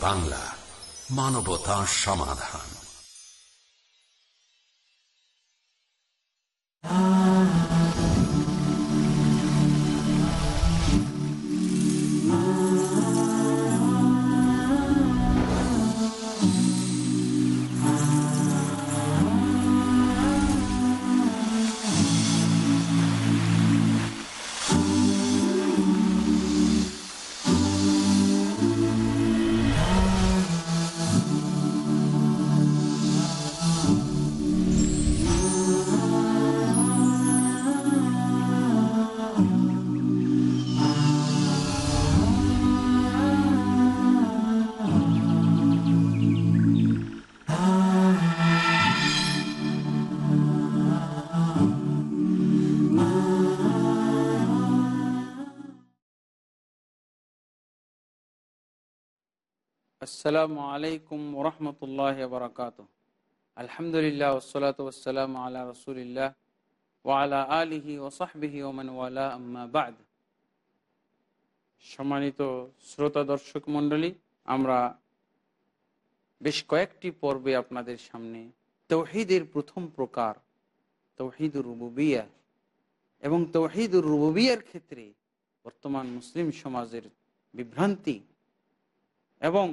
বাংলা মানবতা সমাধান। আসসালামু আলাইকুম ওরহমতুল্লাহ বরকাত আলহামদুলিল্লাহ ওসলাত ওসালাম আল্লাহ রসুলিল্লাহ ওয়ালা আলিহি ওসাহবিহি ওমান ওয়ালা, আম্মা সম্মানিত শ্রোতা দর্শক মণ্ডলী, আমরা বেশ কয়েকটি পর্বে আপনাদের সামনে তৌহিদের প্রথম প্রকার তৌহিদুর রুবুবিয়া এবং তৌহিদুর রুবুবিয়ার ক্ষেত্রে বর্তমান মুসলিম সমাজের বিভ্রান্তি এবং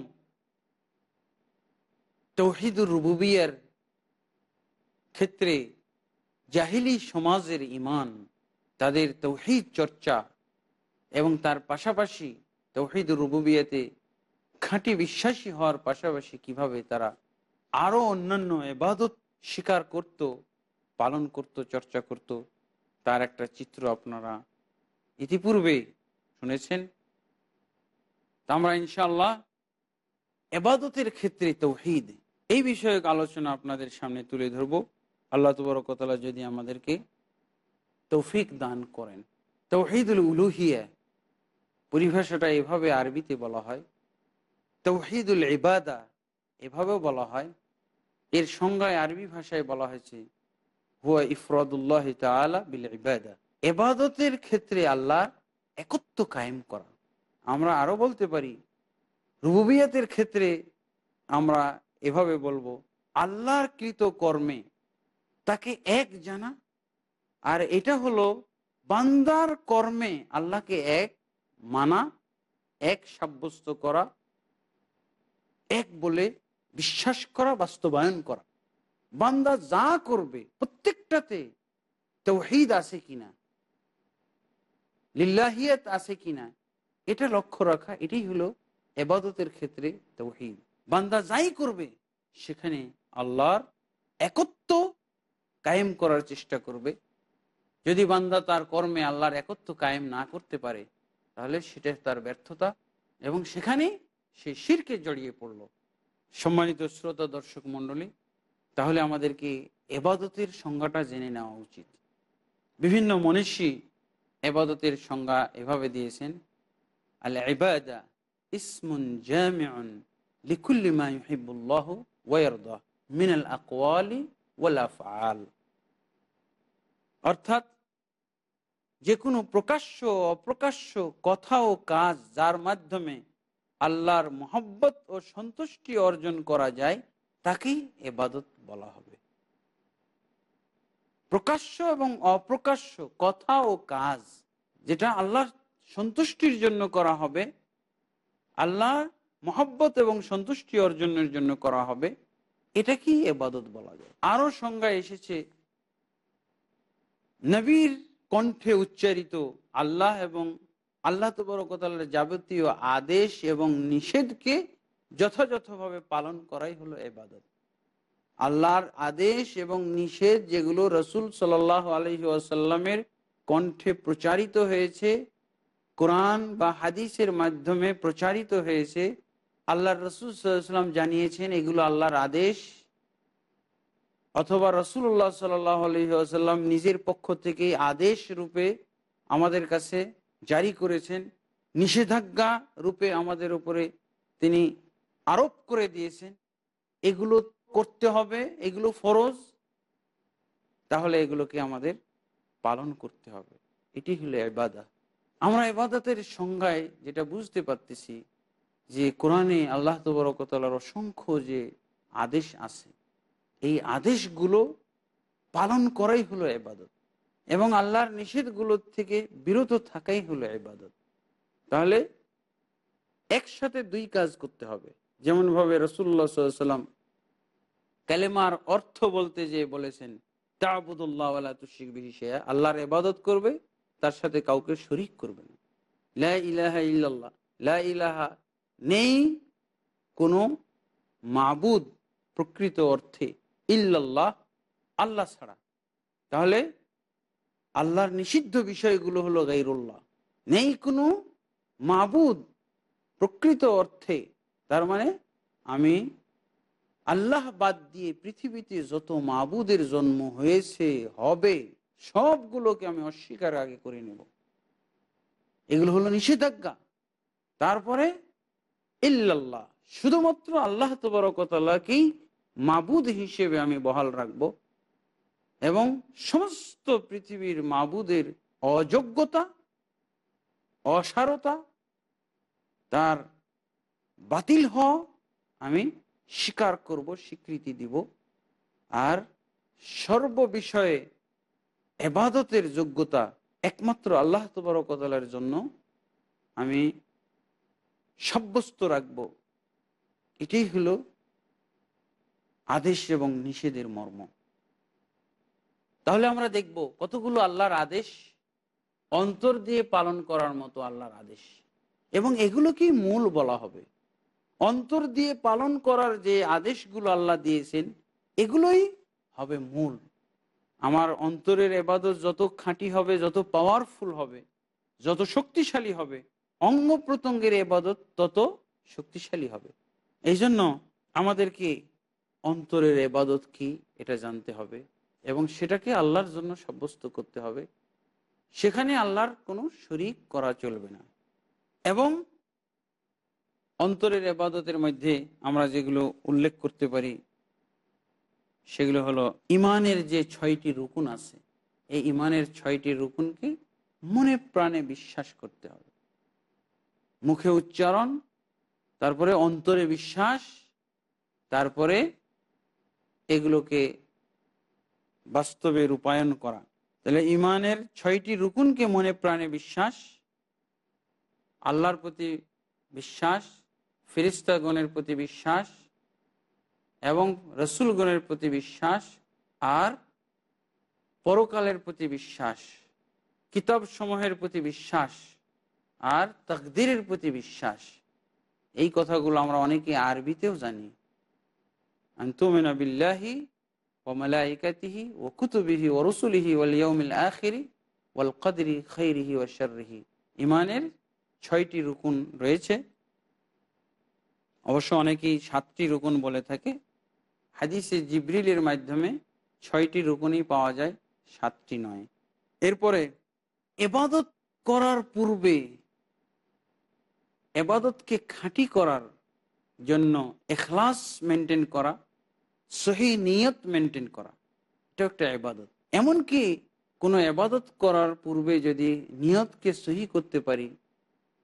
তৌহিদুর রুবুবিয়ার ক্ষেত্রে জাহিলি সমাজের ইমান, তাদের তৌহিদ চর্চা এবং তার পাশাপাশি তৌহিদুর রুবুবিয়াতে খাঁটি বিশ্বাসী হওয়ার পাশাপাশি কীভাবে তারা আরও অন্যান্য এবাদত স্বীকার করত, পালন করত, চর্চা করত, তার একটা চিত্র আপনারা ইতিপূর্বে শুনেছেন। তা আমরা ইনশাল্লাহ এবাদতের ক্ষেত্রে তৌহিদ এই বিষয়ক আলোচনা আপনাদের সামনে তুলে ধরব। আল্লাহ তবরকতলা যদি আমাদেরকে তৌফিক দান করেন। তৌহিদুল উলুহিয়া, পরিভাষাটা এভাবে আরবিতে বলা হয়। তৌহিদুল ইবাদা, এভাবেও বলা হয়। এর সংজ্ঞায় আরবি ভাষায় বলা হয়েছে, হুয়া ইফরদুল্লাহ বিল ইবাদা। এবাদতের ক্ষেত্রে আল্লাহ একত্ব কায়েম করা। আমরা আরও বলতে পারি, রুবুবিয়াতের ক্ষেত্রে আমরা এভাবে বলব, আল্লাহর কৃত কর্মে তাকে এক জানা, আর এটা হলো বান্দার কর্মে আল্লাহকে এক মানা, এক সাব্যস্ত করা, এক বলে বিশ্বাস করা, বাস্তবায়ন করা। বান্দা যা করবে, প্রত্যেকটাতে তৌহিদ আছে কিনা, লিল্লাহিয়াত আছে কিনা, এটা লক্ষ্য রাখা, এটাই হলো এবাদতের ক্ষেত্রে তৌহিদ। বান্দা যাই করবে, সেখানে আল্লাহর একত্ব কায়েম করার চেষ্টা করবে। যদি বান্দা তার কর্মে আল্লাহর একত্ব কায়েম না করতে পারে, তাহলে সেটা তার ব্যর্থতা এবং সেখানে সে শিরকে জড়িয়ে পড়ল। সম্মানিত শ্রোতা দর্শক মণ্ডলী, তাহলে আমাদেরকে এবাদতের সংজ্ঞাটা জেনে নেওয়া উচিত। বিভিন্ন মনীষী এবাদতের সংজ্ঞা এভাবে দিয়েছেন আল্লাহ ইবাদা ইসমুন জামিউন লিকুল্লি মা ইউহিব্বুল্লাহ ওয়ারদা মিনাল আকওয়ালি ওয়াল আফআল। অর্থাৎ যে কোনো প্রকাশ্য, অপ্রকাশ্য কথা ও কাজ যার মাধ্যমে আল্লাহর মোহব্বত ও সন্তুষ্টি অর্জন করা যায়, তাকেই এবাদত বলা হবে। প্রকাশ্য এবং অপ্রকাশ্য কথা ও কাজ যেটা আল্লাহর সন্তুষ্টির জন্য করা হবে আল্লাহর মহব্বত এবং সন্তুষ্টি অর্জনের জন্য করা হবে এটা কি এবাদত বলা যায়। আরও সংজ্ঞা এসেছে, নবীর কণ্ঠে উচ্চারিত আল্লাহ এবং আল্লাহ তবরকতাল্লাহ যাবতীয় আদেশ এবং নিষেধকে যথাযথভাবে পালন করাই হলো এবাদত। আল্লাহর আদেশ এবং নিষেধ যেগুলো রসুল সাল্লাহ আলহি আসাল্লামের কণ্ঠে প্রচারিত হয়েছে, কোরআন বা হাদিসের মাধ্যমে প্রচারিত হয়েছে আল্লাহ রসুল সাল্লাম জানিয়েছেন, এগুলো আল্লাহর আদেশ। অথবা রসুল্লাহ সাল্লাম নিজের পক্ষ থেকে আদেশ রূপে আমাদের কাছে জারি করেছেন। নিষেধাজ্ঞা রূপে আমাদের উপরে তিনি আরোপ করে দিয়েছেন, এগুলো করতে হবে, এগুলো ফরজ। তাহলে এগুলোকে আমাদের পালন করতে হবে। এটি হলো এবাদা আমরা এবাদতের সংজ্ঞায় যেটা বুঝতে পারতেছি যে কোরআনে আল্লাহ তবরকতালার অসংখ্য যে আদেশ আছে, এই আদেশগুলো পালন করাই হলো এবাদত এবং আল্লাহর নিষেধগুলোর থেকে বিরত থাকাই হলো এবাদত তাহলে একসাথে দুই কাজ করতে হবে। যেমনভাবে রসুল্লা সাল্লাম কালেমার অর্থ বলতে যে বলেছেন, তাবুদুল্লাহ তুশিক বিহিসেয়া আল্লাহর এবাদত করবে, তার সাথে কাউকে শরিক করবে না। ইলাহা ইল্লাল্লাহ, লা ইলাহা নেই কোনো মাবুদ প্রকৃত অর্থে ইল্লাল্লাহ, আল্লাহ ছাড়া। তাহলে আল্লাহর নিষিদ্ধ বিষয়গুলো হলো গাইরুল্লাহ নেই কোনো মাবুদ প্রকৃত অর্থে, তার মানে আমি আল্লাহ বাদ দিয়ে পৃথিবীতে যত মাবুদের জন্ম হয়েছে, হবে, সবগুলোকে আমি অস্বীকার আগে করে নেব। এগুলো হলো নিষেধাজ্ঞা। তারপরে ইল্লাল্লাহ। শুধুমাত্র আল্লাহ তবরকতাল্লাহকেই মাবুদ হিসেবে আমি বহাল রাখব। এবং সমস্ত পৃথিবীর মাবুদের অযোগ্যতা, অসারতা, তার বাতিল হওয়া আমি স্বীকার করব, স্বীকৃতি দিব। আর সর্ব বিষয়ে এবাদতের যোগ্যতা একমাত্র আল্লাহ তবরকতালার জন্য আমি সাব্যস্ত রাখব। এটাই হলো আদেশ এবং নিষেধের মর্ম। তাহলে আমরা দেখব কতগুলো আল্লাহর আদেশ অন্তর দিয়ে পালন করার মতো আল্লাহর আদেশ। এবং এগুলোকেই মূল বলা হবে। অন্তর দিয়ে পালন করার যে আদেশগুলো আল্লাহ দিয়েছেন, এগুলোই হবে মূল। আমার অন্তরের এবাদত যত খাঁটি হবে, যত পাওয়ারফুল হবে, যত শক্তিশালী হবে অঙ্গ প্রত্যঙ্গের এবাদত তত শক্তিশালী হবে। এই জন্য আমাদেরকে অন্তরের এবাদত কি এটা জানতে হবে এবং সেটাকে আল্লাহর জন্য সাব্যস্ত করতে হবে। সেখানে আল্লাহর কোনো শরিক করা চলবে না। এবং অন্তরের এবাদতের মধ্যে আমরা যেগুলো উল্লেখ করতে পারি, সেগুলো হলো ইমানের যে ছয়টি রুকুন আছে, এই ইমানের ছয়টি রুকুনকে মনে প্রাণে বিশ্বাস করতে হবে। মুখে উচ্চারণ, তারপরে অন্তরে বিশ্বাস, তারপরে এগুলোকে বাস্তবে রূপায়ণ করা। তাহলে ইমানের ছয়টি রুকুনকে মনে প্রাণে বিশ্বাস, আল্লাহর প্রতি বিশ্বাস ফেরিস্তাগণের প্রতি বিশ্বাস এবং রসুলগণের প্রতি বিশ্বাস আর পরকালের প্রতি বিশ্বাস কিতাব সমূহের প্রতি বিশ্বাস। আর তকদিরের প্রতি বিশ্বাস। এই কথাগুলো আমরা অনেকে আরবিতেও জানি। আন্তমেনা বিল্লাহি ও মালাইকাতিহি ও কুতুবিহি ও রসুলিহি ওয়াল ইয়ৌমিল আখিরি ওয়াল কদরি খৈরিহি ও শর্রিহি। ইমানের ছয়টি রুকুন রয়েছে। অবশ্য অনেকেই সাতটি রুকুন বলে থাকে। হাদিসে জিব্রিলের মাধ্যমে ছয়টি রুকুনই পাওয়া যায়, সাতটি নয়। এরপরে এবাদত করার পূর্বে এবাদতকে খাঁটি করার জন্য এখলাস মেনটেন করা, সহি নিয়ত মেনটেন করা, এটা একটা এবাদত। এমনকি কোনো এবাদত করার পূর্বে যদি নিয়তকে সহি করতে পারি,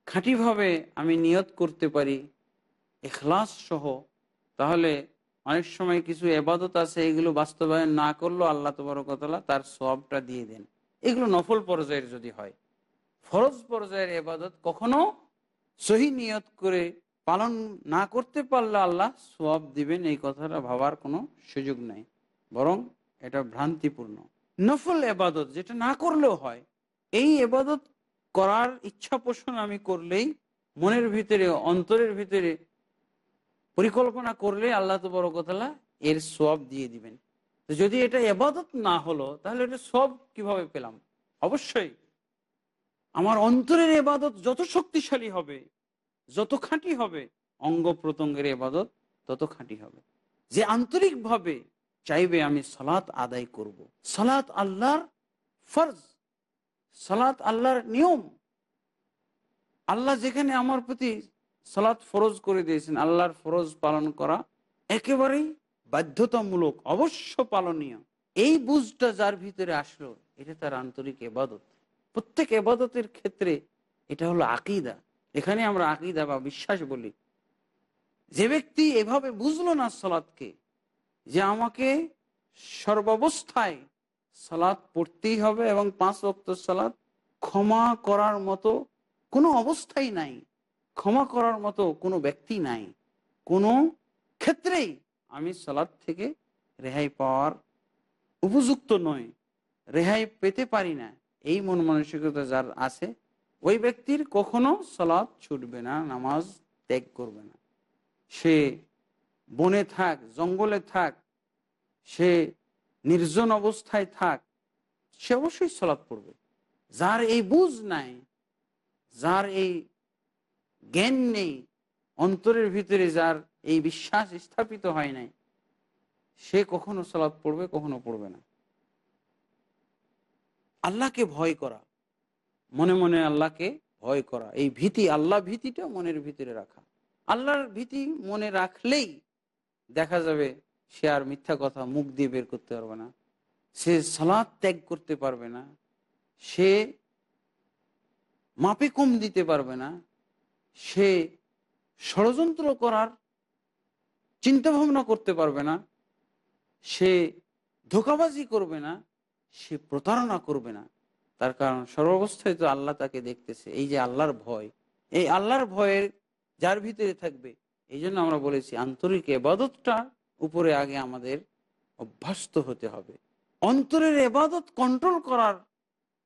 খাঁটিভাবে আমি নিয়ত করতে পারি, এখলাস সহ, তাহলে অনেক সময় কিছু এবাদত আছে, এগুলো বাস্তবায়ন না করলেও আল্লাহ তবরকতলা তার সবটা দিয়ে দেন। এগুলো নফল পর্যায়ের যদি হয়, ফরজ পর্যায়ের এবাদত কখনো সহি নিয়ত করে পালন না করতে পারলে আল্লাহ সব দিবেন, এই কথাটা ভাবার কোনো সুযোগ নাই। বরং এটা ভ্রান্তিপূর্ণ। নফল এবাদত যেটা না করলেও হয়, এই এবাদত করার ইচ্ছা পোষণ আমি করলেই, মনের ভিতরে, অন্তরের ভিতরে পরিকল্পনা করলে আল্লাহ তো বড় কথা এর সব দিয়ে দিবেন। যদি এটা এবাদত না হলো, তাহলে এটা সব কীভাবে পেলাম? অবশ্যই আমার অন্তরের এবাদত যত শক্তিশালী হবে, যত খাঁটি হবে, অঙ্গ প্রত্যঙ্গের এবাদত তত খাঁটি হবে। যে আন্তরিকভাবে চাইবে আমি সালাত আদায় করব। সালাত আল্লাহর ফরজ, সালাত আল্লাহর নিয়ম। আল্লাহ যেখানে আমার প্রতি সালাত ফরজ করে দিয়েছেন, আল্লাহর ফরজ পালন করা একেবারেই বাধ্যতামূলক, অবশ্য পালনীয়। এই বুঝটা যার ভিতরে আসলো, এটা তার আন্তরিক এবাদত। প্রত্যেক এবাদতের ক্ষেত্রে এটা হলো আকিদা। এখানে আমরা আকিদা বা বিশ্বাস বলি। যে ব্যক্তি এভাবে বুঝলো না সালাদকে যে আমাকে সর্বাবস্থায় সালাদ পড়তেই হবে এবং পাঁচ অক্ত সালাদ ক্ষমা করার মতো কোনো অবস্থাই নাই, ক্ষমা করার মতো কোনো ব্যক্তি নাই। কোনো ক্ষেত্রেই আমি সালাদ থেকে রেহাই পাওয়ার উপযুক্ত নয়, রেহাই পেতে পারি না। এই মন মানসিকতা যার আছে, ওই ব্যক্তির কখনো সালাদ ছুটবে না, নামাজ ত্যাগ করবে না। সে বনে থাক, জঙ্গলে থাক, সে নির্জন অবস্থায় থাক, সে অবশ্যই সলাৎ পড়বে। যার এই বুঝ নাই, যার এই জ্ঞান নেই, অন্তরের ভিতরে যার এই বিশ্বাস স্থাপিত হয় নাই, সে কখনো সলাৎ পড়বে, কখনো পড়বে না। আল্লাহকে ভয় করা, মনে মনে আল্লাহকে ভয় করা। এই ভীতি, আল্লাহ ভীতিটা মনের ভিতরে রাখা। আল্লাহর ভীতি মনে রাখলেই দেখা যাবে সে আর মিথ্যা কথা মুখ দিয়ে বের করতে পারবে না। সে সালাদ ত্যাগ করতে পারবে না। সে মাপে কম দিতে পারবে না। সে ষড়যন্ত্র করার চিন্তা ভাবনা করতে পারবে না। সে ধোকাবাজি করবে না। সে প্রতারণা করবে না। তার কারণ সর্বাবস্থায় তো আল্লাহ তাকে দেখতেছে। এই যে আল্লাহর ভয়, এই আল্লাহর ভয়ের যার ভিতরে থাকবে, এই জন্য আমরা বলেছি আন্তরিক এবাদতটা উপরে আগে আমাদের অভ্যস্ত হতে হবে। অন্তরের এবাদত কন্ট্রোল করার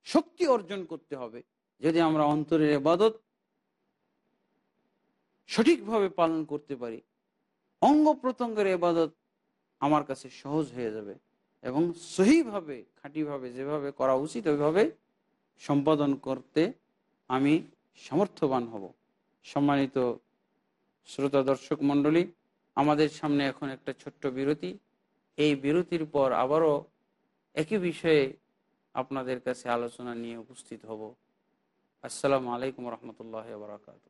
শক্তি অর্জন করতে হবে। যদি আমরা অন্তরের এবাদত সঠিকভাবে পালন করতে পারি অঙ্গ প্রত্যঙ্গের এবাদত আমার কাছে সহজ হয়ে যাবে। এবং সহিভাবে, খাঁটিভাবে যেভাবে করা উচিত, ওইভাবে সম্পাদন করতে আমি সামর্থ্যবান হব। সম্মানিত শ্রোতা দর্শক মণ্ডলী, আমাদের সামনে এখন একটা ছোট্ট বিরতি। এই বিরতির পর আবারও একই বিষয়ে আপনাদের কাছে আলোচনা নিয়ে উপস্থিত হব। আসসালামু আলাইকুম রহমতুল্লাহ বারাকাতু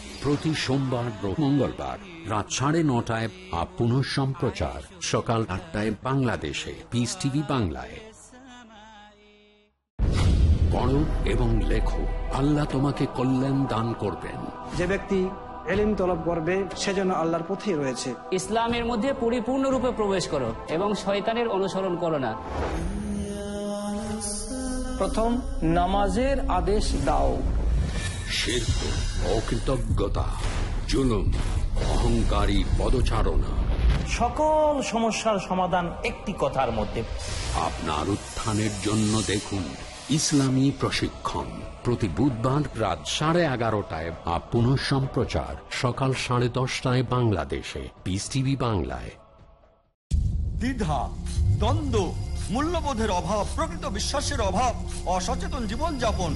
প্রতি সোমবার ও মঙ্গলবার রাত সাড়ে নটায় আপ পুনঃ সম্প্রচার। সকাল আটটায় বাংলাদেশে। পিস টিভি বাংলায়। পড়ো এবং লেখো। আল্লাহ তোমাকে কল্যাণ দান করবেন। যে ব্যক্তি এলিম তলব করবে সেজন্য আল্লাহর পথেই রয়েছে। ইসলামের মধ্যে পরিপূর্ণরূপে প্রবেশ করো এবং শয়তানের অনুসরণ করো না। প্রথম নামাজের আদেশ দাও। শিল্প অকৃতজ্ঞতা জুলুম অহংকারী পদচারণা। সকল সমস্যার সমাধান একটি কথার মধ্যে। আপনার উত্থানের জন্য দেখুন ইসলামী প্রশিক্ষণ। প্রতি বুধবার রাত সাড়ে এগারোটায় বা পুনঃ সম্প্রচার সকাল সাড়ে দশটায় বাংলাদেশে। পিস টিভি বাংলায়। দ্বিধা দ্বন্দ্ব মূল্যবোধের অভাব প্রকৃত বিশ্বাসের অভাব অসচেতন জীবনযাপন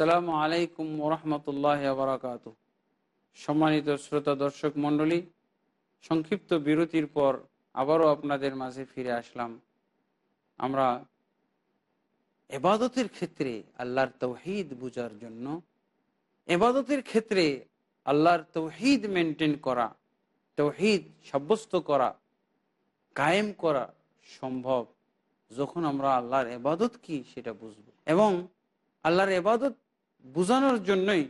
আসসালামু আলাইকুম ওরহমতুল্লাহ বারাকাত সম্মানিত শ্রোতা দর্শক মণ্ডলী, সংক্ষিপ্ত বিরতির পর আবারও আপনাদের মাঝে ফিরে আসলাম। আমরা এবাদতের ক্ষেত্রে আল্লাহর তৌহিদ বুঝার জন্য, এবাদতের ক্ষেত্রে আল্লাহর তৌহিদ মেনটেন করা, তৌহিদ সাব্যস্ত করা, কায়েম করা সম্ভব যখন আমরা আল্লাহর এবাদত কি সেটা বুঝব। এবং আল্লাহর এবাদত বোঝানোর জন্যই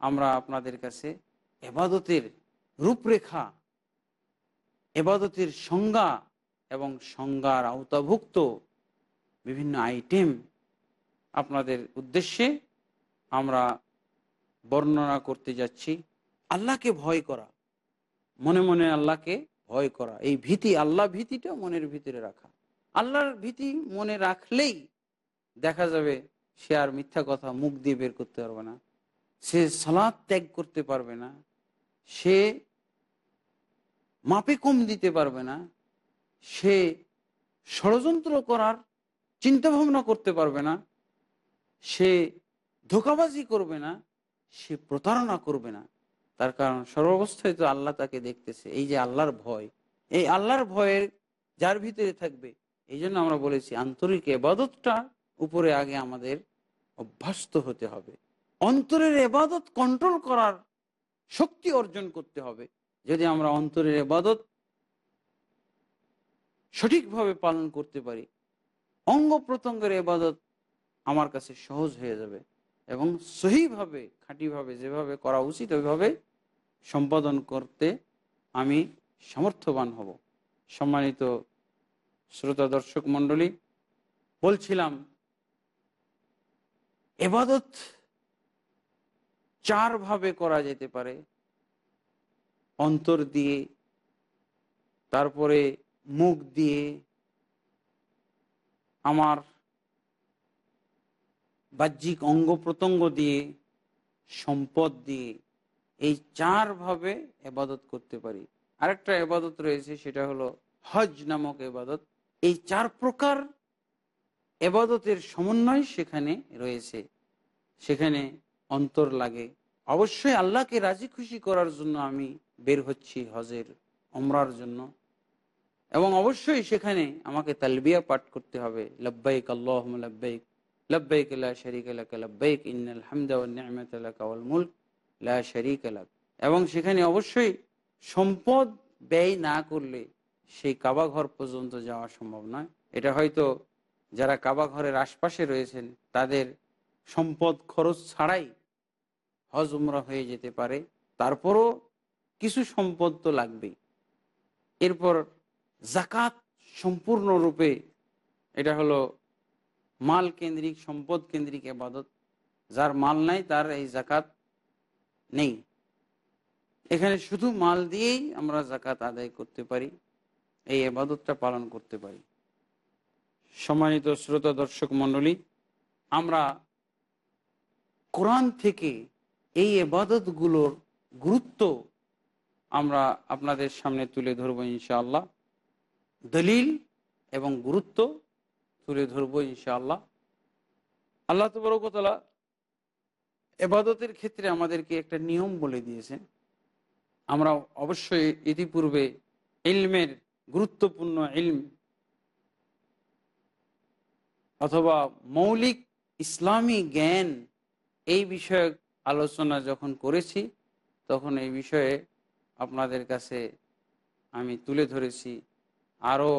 আমরা আপনাদের কাছে এবাদতের রূপরেখা, এবাদতের সংজ্ঞা এবং সংজ্ঞার আওতাভুক্ত বিভিন্ন আইটেম আপনাদের উদ্দেশ্যে আমরা বর্ণনা করতে যাচ্ছি। আল্লাহকে ভয় করা, মনে মনে আল্লাহকে ভয় করা। এই ভীতি, আল্লাহ ভীতিটা মনের ভিতরে রাখা। আল্লাহর ভীতি মনে রাখলেই দেখা যাবে সে আর মিথ্যা কথা মুখ দিয়ে বের করতে পারবে না। সে সালাদ ত্যাগ করতে পারবে না। সে মাপে কম দিতে পারবে না। সে ষড়যন্ত্র করার চিন্তা ভাবনা করতে পারবে না। সে ধোকাবাজি করবে না। সে প্রতারণা করবে না। তার কারণ সর্বাবস্থায় তো আল্লাহ তাকে দেখতেছে। এই যে আল্লাহর ভয়, এই আল্লাহর ভয়ের যার ভিতরে থাকবে, এই জন্য আমরা বলেছি আন্তরিক এবাদতটা উপরে আগে আমাদের অভ্যস্ত হতে হবে। অন্তরের এবাদত কন্ট্রোল করার শক্তি অর্জন করতে হবে। যদি আমরা অন্তরের এবাদত সঠিকভাবে পালন করতে পারি, অঙ্গ প্রত্যঙ্গের এবাদত আমার কাছে সহজ হয়ে যাবে এবং সহিভাবে, খাঁটিভাবে, যেভাবে করা উচিত, ওইভাবে সম্পাদন করতে আমি সামর্থ্যবান হব। সম্মানিত শ্রোতা দর্শক মণ্ডলী, বলছিলাম এবাদত চার ভাবে করা যেতে পারে। অন্তর দিয়ে, তারপরে মুখ দিয়ে, আমার বাহ্যিক অঙ্গ প্রত্যঙ্গ দিয়ে, সম্পদ দিয়ে, এই চার ভাবে এবাদত করতে পারি। আরেকটা এবাদত রয়েছে, সেটা হলো হজ নামক এবাদত। এই চার প্রকার এবাদতের সমন্বয় সেখানে রয়েছে। সেখানে অন্তর লাগে। অবশ্যই আল্লাহকে রাজি খুশি করার জন্য আমি বের হচ্ছি হজের অমরার জন্য। এবং অবশ্যই সেখানে আমাকে তালবিয়া পাঠ করতে হবে। লব্বাইক আল্লাহ লব্বাইক লব্বাইক লা শরিক লাক, লব্বাইক ইন্নাল হামদা ওয়ান নি'মাতা লাক ওয়াল মুলক, লা শরিক লাক। এবং সেখানে অবশ্যই সম্পদ ব্যয় না করলে সেই কাবা ঘর পর্যন্ত যাওয়া সম্ভব নয়। এটা হয়তো যারা কাবা ঘরের আশপাশে রয়েছেন, তাদের সম্পদ খরচ ছাড়াই হজ উমরা হয়ে যেতে পারে। তারপরও কিছু সম্পদ তো লাগবেই। এরপর জাকাত সম্পূর্ণরূপে এটা হলো মাল কেন্দ্রিক, সম্পদ কেন্দ্রিক এবাদত। যার মাল নাই, তার এই জাকাত নেই। এখানে শুধু মাল দিয়েই আমরা জাকাত আদায় করতে পারি, এই এবাদতটা পালন করতে পারি। সম্মানিত শ্রোতা দর্শক মণ্ডলী, আমরা কোরআন থেকে এই এবাদতগুলোর গুরুত্ব আমরা আপনাদের সামনে তুলে ধরবো ইনশাআল্লাহ। দলিল এবং গুরুত্ব তুলে ধরবো ইনশাআল্লাহ। আল্লাহ তবরকতলা এবাদতের ক্ষেত্রে আমাদেরকে একটা নিয়ম বলে দিয়েছেন। আমরা অবশ্যই ইতিপূর্বে ইলমের গুরুত্বপূর্ণ ইলম অথবা মৌলিক ইসলামী জ্ঞান এই বিষয়ে আলোচনা যখন করেছি, তখন এই বিষয়ে আপনাদের কাছে আমি তুলে ধরেছি। আরও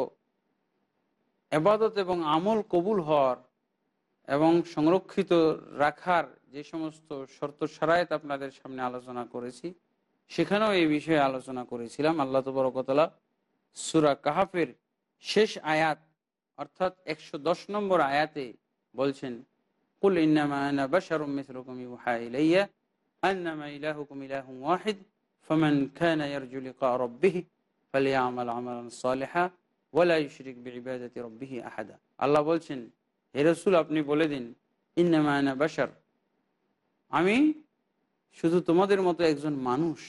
এবাদত এবং আমল কবুল হওয়ার এবং সংরক্ষিত রাখার যে সমস্ত শর্ত সারায়ত আপনাদের সামনে আলোচনা করেছি, সেখানেও এই বিষয়ে আলোচনা করেছিলাম। আল্লাহ তবরকতলা সুরা কাহাফের শেষ আয়াত অর্থাৎ একশো দশ নম্বর আয়াতে বলছেন, কুল ইন্নামা বাশারুম মিসলুকুম ইউহা ইলাইয়া, আন্নামা ইলাহুকুম আহাদা। আল্লাহ বলছেন, হে রাসূল, আপনি বলে দিন, ইন্নামা আনা আমি শুধু তোমাদের মতো একজন মানুষ,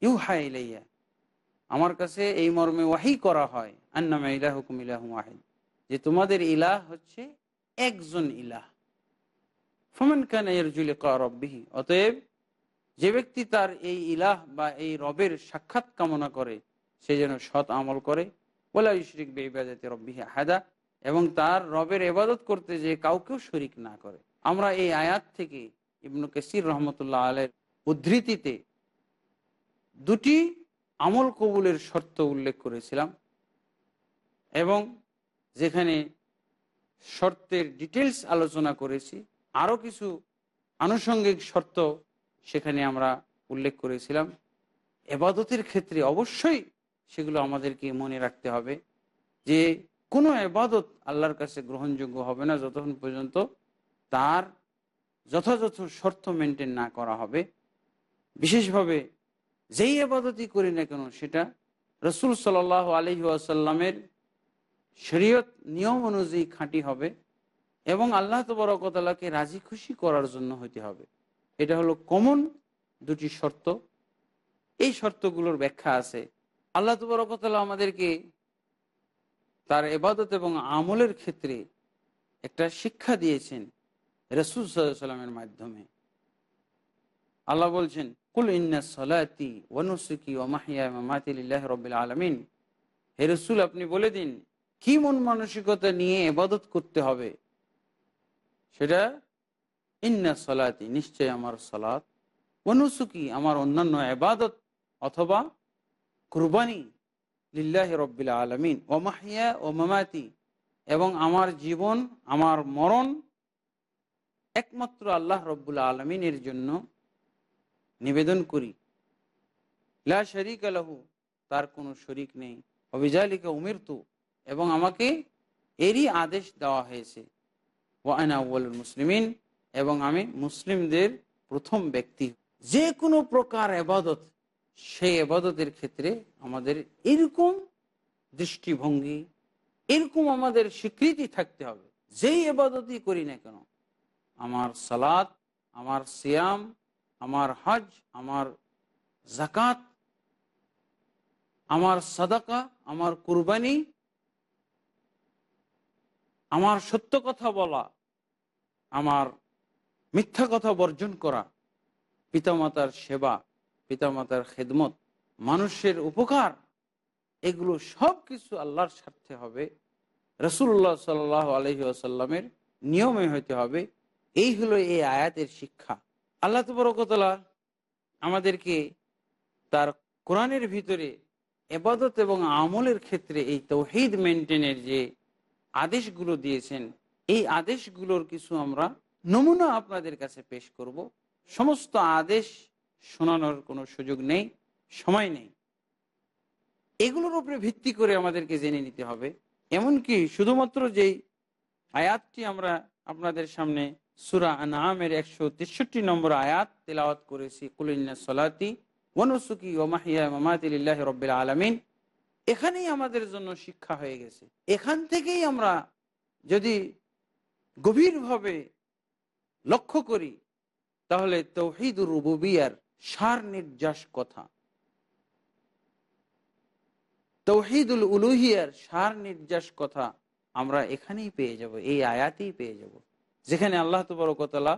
ইউহা ইলাইয়া। আমার কাছে এই মর্মে ওয়াহি করা হয়। আন্নামা ইলাহুকুম ইলাহুম ওয়াহিদ। যে তোমাদের ইলাহ হচ্ছে একজন ইলাহ। ফমান খান এরজুল রব্বিহি, অতএব যে ব্যক্তি তার এই ইলাহ বা এই রবের সাক্ষাৎ কামনা করে, সে যেন সৎ আমল করে। ওলা ইশরিক বেবাজাতে রব্বিহি হাদা এবং তার রবের এবাদত করতে যে কাউকেও শরিক না করে। আমরা এই আয়াত থেকে ইবনু কেসির রহমতুল্লাহ আলের উদ্ধৃতিতে দুটি আমল কবুলের শর্ত উল্লেখ করেছিলাম। এবং যেখানে শর্তের ডিটেলস আলোচনা করেছি আরও কিছু আনুষঙ্গিক শর্ত সেখানে আমরা উল্লেখ করেছিলাম। এবাদতের ক্ষেত্রে অবশ্যই সেগুলো আমাদেরকে মনে রাখতে হবে যে কোনো এবাদত আল্লাহর কাছে গ্রহণযোগ্য হবে না যতক্ষণ পর্যন্ত তার যথাযথ শর্ত মেনটেন না করা হবে। বিশেষভাবে যেই আবাদতই করি না কেন সেটা রসুল সাল আলহি আসাল্লামের শরীয়ত নিয়ম অনুযায়ী খাঁটি হবে এবং আল্লাহ তবরকতালাকে রাজি খুশি করার জন্য হইতে হবে। এটা হলো কমন দুটি শর্ত। এই শর্তগুলোর ব্যাখ্যা আছে। আল্লাহ তবরকতালা আমাদেরকে তার এবাদত এবং আমলের ক্ষেত্রে একটা শিক্ষা দিয়েছেন রসুল সাল্লামের মাধ্যমে। আল্লাহ বলছেন, কুল ইন্না সলাতি ও মাহিয়া মাতিল্লাহ রবিল আলমিন। হে রসুল, আপনি বলে দিন কি মন মানসিকতা নিয়ে এবাদত করতে হবে? সেটা, ইন্না সলাতি নিশ্চয় আমার সলাত অনুসুকি, আমার অন্যান্য এবাদত অথবা কুরবানি লিল্লাহ রব্বিল আলমিন। ও মাহিয়া ও মামাতি। এবং আমার জীবন, আমার মরণ একমাত্র আল্লাহ রব্বুল আলমিনের জন্য নিবেদন করি। লা শরিক আলহু তার কোনো শরিক নেই। অবিজালিকা উমিরতু। এবং আমাকে এরই আদেশ দেওয়া হয়েছে। ওয়ানা মুসলিমিন এবং আমি মুসলিমদের প্রথম ব্যক্তি। যে কোনো প্রকার এবাদত, সেই এবাদতের ক্ষেত্রে আমাদের এরকম দৃষ্টিভঙ্গি, এরকম আমাদের স্বীকৃতি থাকতে হবে। যেই এবাদতই করি না কেন, আমার সালাত, আমার সিয়াম, আমার হজ, আমার জাকাত আমার সাদাকা, আমার কুরবানি আমার সত্য কথা বলা, আমার মিথ্যা কথা বর্জন করা, পিতামাতার সেবা, পিতামাতার খেদমত, মানুষের উপকার, এগুলো সব কিছু আল্লাহর স্বার্থে হবে। রসুল্লাহ সাল আলহি আসাল্লামের নিয়মে হইতে হবে। এই হলো এই আয়াতের শিক্ষা। আল্লাহ তবরকতলা আমাদেরকে তার কোরআনের ভিতরে এবাদত এবং আমলের ক্ষেত্রে এই তৌহিদ মেনটেনের যে আদেশগুলো দিয়েছেন, এই আদেশগুলোর কিছু আমরা নমুনা আপনাদের কাছে পেশ করব। সমস্ত আদেশ শোনানোর কোনো সুযোগ নেই, সময় নেই। এগুলোর উপরে ভিত্তি করে আমাদেরকে জেনে নিতে হবে। এমনকি শুধুমাত্র যেই আয়াতটি আমরা আপনাদের সামনে সুরা আনামের একশো তেষট্টি নম্বর আয়াত তেলাওয়াত করেছি কুলিন্না সলাতি ওয়ানুসুকি ও মাহিয়া মামাতিল্লাহ রব্বিল আলমিন। এখানেই আমাদের জন্য শিক্ষা হয়ে গেছে। এখান থেকেই আমরা যদি গভীরভাবে লক্ষ্য করি, তাহলে তৌহিদুর রুবুবিয়ার সার নির্যাস কথা। তৌহিদুল উলুহিয়ার সার নির্যাস কথা আমরা এখানেই পেয়ে যাব, এই আয়াতেই পেয়ে যাব, যেখানে আল্লাহ তবরকতলা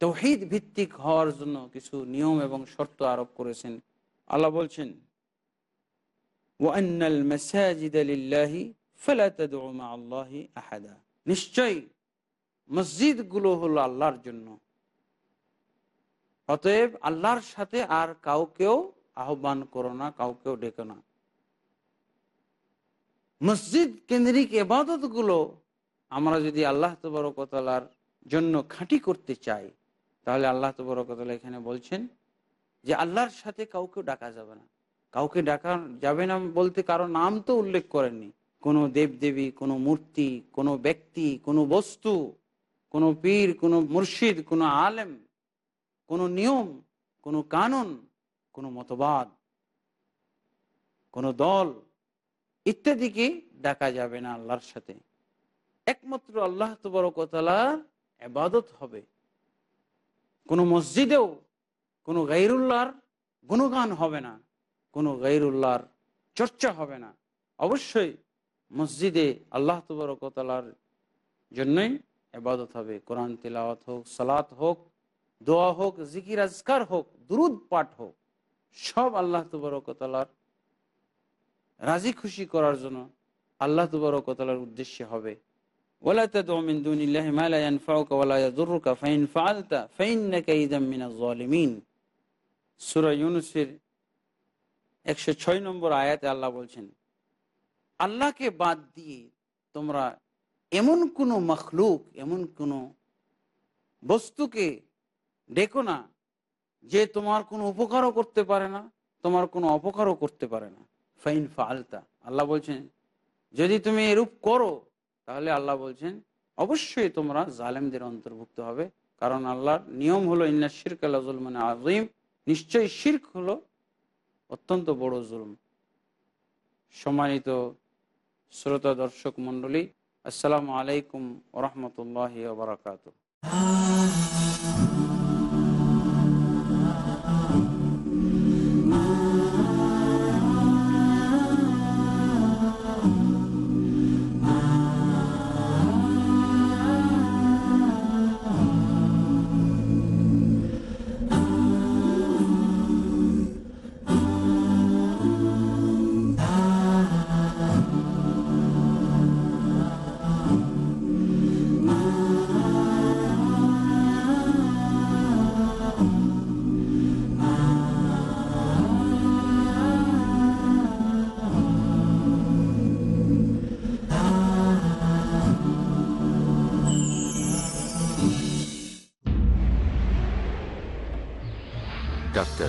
তৌহিদ ভিত্তিক হওয়ার জন্য কিছু নিয়ম এবং শর্ত আরোপ করেছেন। আল্লাহ বলছেন ওয়ান্নাল মাসাজিদ লিল্লাহি ফালা তাদউ মা আল্লাহি আহাদা নিশ্চয়ই মসজিদগুলো হলো আল্লাহর জন্য। অতএব আল্লাহর সাথে আর কাউকেও আহ্বান করো না, কাউকেও ডেকো না। মসজিদ কেন্দ্রিক এবাদতগুলো আমরা যদি আল্লাহ তবরকতলার জন্য খাঁটি করতে চাই, তাহলে আল্লাহ তবরকতলা এখানে বলছেন যে আল্লাহর সাথে কাউকে ডাকা যাবে না। কাউকে ডাকা যাবে না বলতে কারও নাম তো উল্লেখ করেননি। কোনো দেবদেবী, কোনো মূর্তি, কোনো ব্যক্তি, কোনো বস্তু, কোনো পীর, কোনো মুর্শিদ, কোনো আলেম, কোনো নিয়ম, কোনো কানুন, কোনো মতবাদ, কোনো দল ইত্যাদিকে ডাকা যাবে না আল্লাহর সাথে। একমাত্র আল্লাহ তবরকতলার এবাদত হবে। কোনো মসজিদেও কোনো গাইরুল্লাহর গুণগান হবে না। কোনো গাইরুল্লাহর চর্চা হবে না। অবশ্যই মসজিদে আল্লাহ তবরকতলার জন্যই এবাদত হবে। কোরআন তিলাওয়াত হোক, সালাত হোক, দোয়া হোক, জিকির, আজকার হোক, দুরুদ পাঠ হোক, সব আল্লাহ তবরকতলার রাজি খুশি করার জন্য আল্লাহ তবরকতলার উদ্দেশ্যে হবে। সুরা ইউনুসের একশো ছয় নম্বর আয়াতে আল্লাহ বলছেন, আল্লাহকে বাদ দিয়ে তোমরা এমন কোনো মখলুক, এমন কোনো বস্তুকে ডেকো না যে তোমার কোনো উপকারও করতে পারে না, তোমার কোনো অপকারও করতে পারে না। ফাইন ফালতা আল্লাহ বলছেন, যদি তুমি এরূপ করো, তাহলে আল্লাহ বলছেন, অবশ্যই তোমরা জালেমদের অন্তর্ভুক্ত হবে। কারণ আল্লাহর নিয়ম হলো, ইন্না শির্ক আল্লাহ মানে আজিম নিশ্চয়ই শির্ক হলো অত্যন্ত বড় জুলুম। সম্মানিত শ্রোতা দর্শক মন্ডলী আসসালামু আলাইকুম রহমতুল্লাহ বারাকাত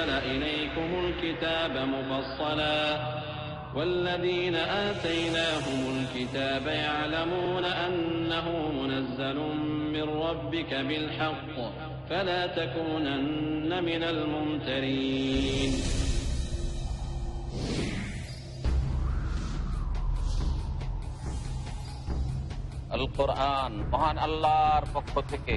أنزل إليكم الكتاب مفصلا والذين آتيناهم الكتاب يعلمون أنه منزل من ربك بالحق فلا تكونن من الممترين আল কোরআন মহান আল্লাহর পক্ষ থেকে